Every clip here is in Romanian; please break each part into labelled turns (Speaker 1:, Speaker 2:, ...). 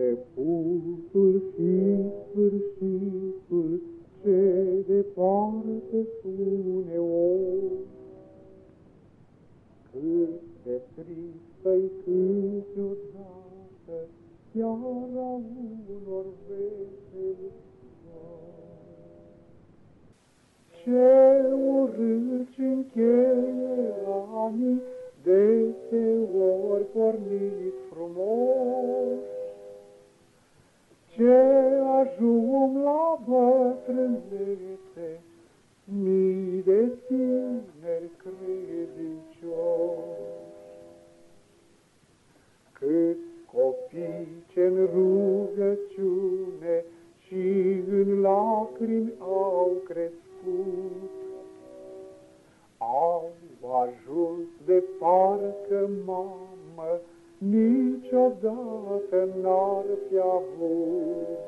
Speaker 1: Începutul și sfârșitul ce departe sune ori, Cât de tristă-i câteodată chiara unor veseli Ce urâți încheie anii, deseori pornit frumos, Ce ajung la bătrânețe, mii de tineri credincioși. Cât copii ce-n rugăciune și în lacrimi au crescut, mamă niciodată n-ar fi avut.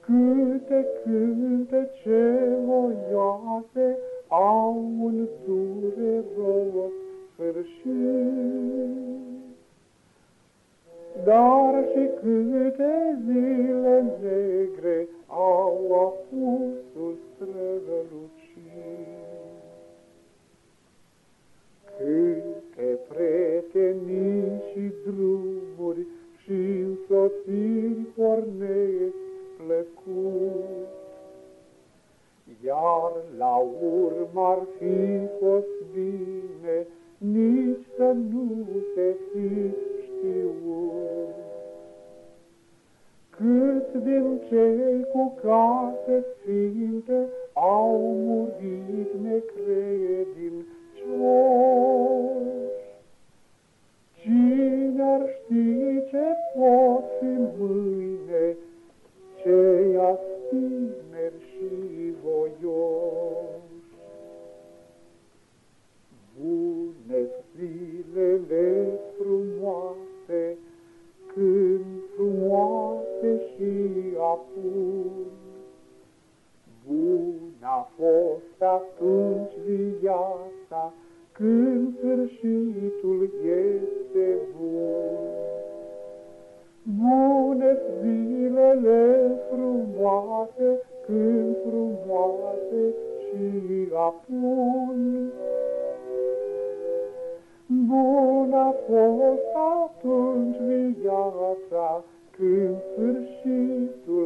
Speaker 1: Câte cântece voioase au un dureros sfârșit. Dar și câte zile negre au apusul strălucit. La urmă ar fi fost bine nici să nu se fi știut. Cât din cei cu case sfinte au murit necredincioși, Cine ar ști ce pot fi mâine, și apun, Bun a fost atunci viața, când sfârșitul este bun. Bune zilele frumoase, când frumoase și apun. Bun a fost atunci viața, când sfârșitul